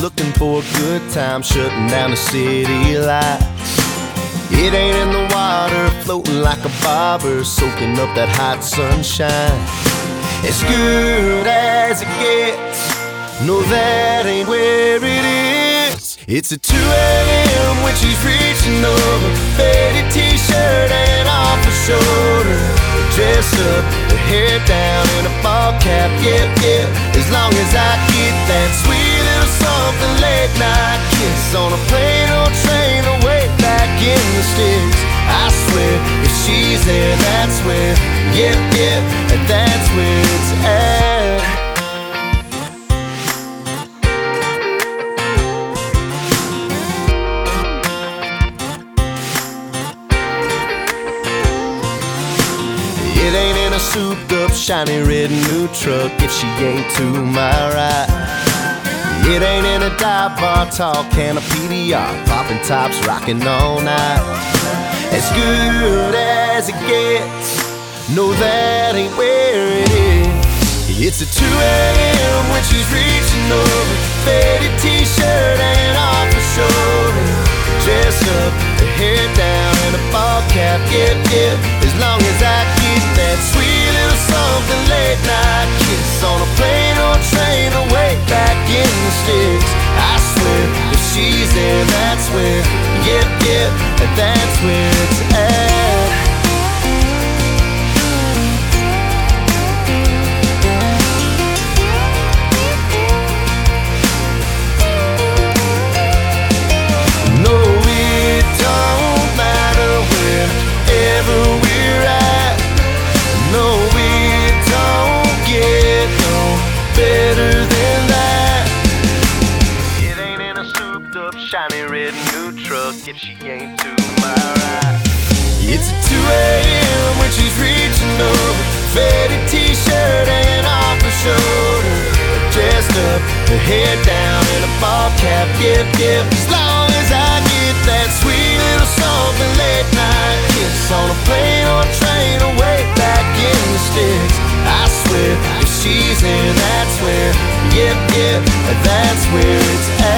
looking for a good time, shutting down the city lights. It ain't in the water, floating like a bobber, soaking up that hot sunshine. As good as it gets, no, that ain't where it is. It's at 2 a.m. when she's reaching over, faded t-shirt and off her shoulder. Dress up, her hair down in a ball cap, yeah, yeah. As long as I get that sweet little something late night kiss on a plane or train away back in the sticks. I swear, if she's there, that's where, yeah, yeah, that's where it's at. Souped up, shiny red new truck if she ain't to my right. It ain't in a dive bar, tall can of PBR, popping tops, rocking all night. As good as it gets, no, that ain't where it is. It's at 2 a.m. when she's reaching over, faded t-shirt and off her shoulder. Dressed up, her hair down and a ball cap, yeah, yeah. As long as I that's where it's at. Shiny red new truck if she ain't to my right. It's at 2 a.m. when she's reaching over, faded t-shirt and off her shoulder. Dressed up, her hair down in a ball cap, yep, yep. As long as I get that sweet little something late night kiss on a plane or train away back in the sticks. I swear, if she's in, that's where, yep, yep, that's where it's at.